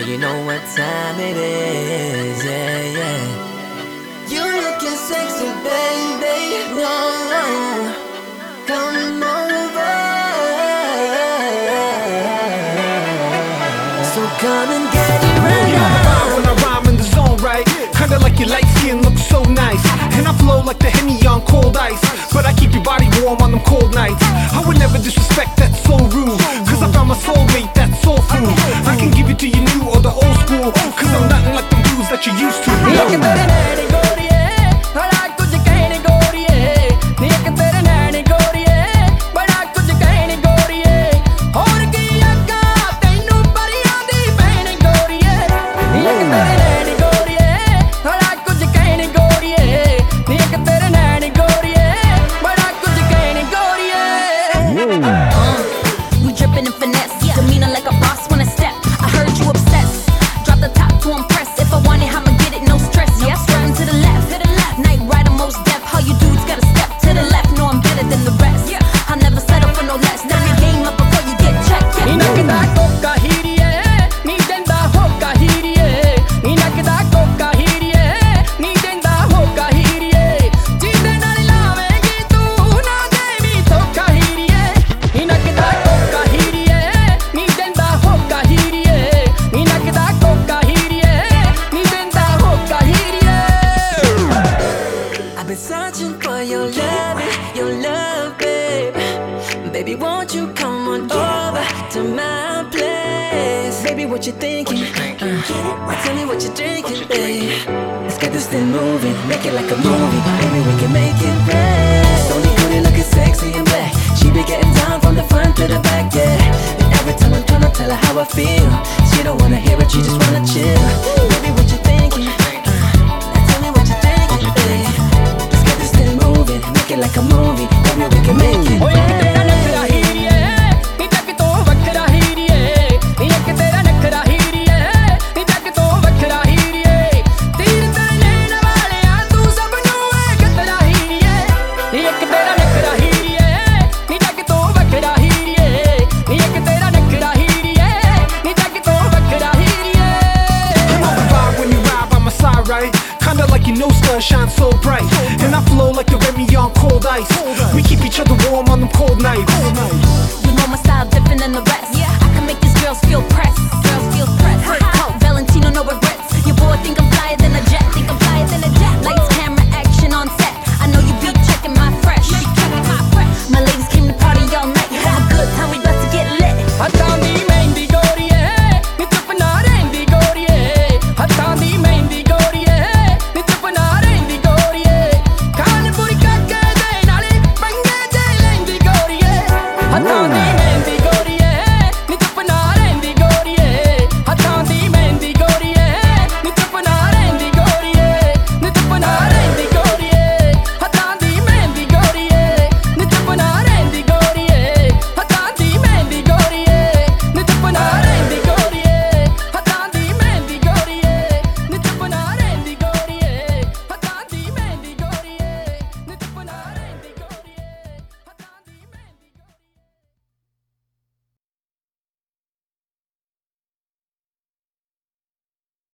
But you know what time it is, yeah, yeah. You looking sexy, baby. No, no. Come over. So come and get it right You know I now. when I rhyme in the zone, right? Kinda like your light skin looks so Baby, won't you come on over to my place? Baby, what you thinking? Uh, tell me what you're drinking, babe. Let's get this thing moving, make it like a movie. Baby, we can make it rain. Only good looking sexy and black. She be getting down from the front to the back, yeah. And every time I'm trying to tell her how I feel, she don't wanna hear it, she just wanna chill. Baby, what you thinking? Uh, tell me what you're thinking, babe. Let's get this thing moving, make it like a movie. Baby, we can make it. Shines so bright. And I flow like the Remy on cold ice. We keep each other warm on them cold nights.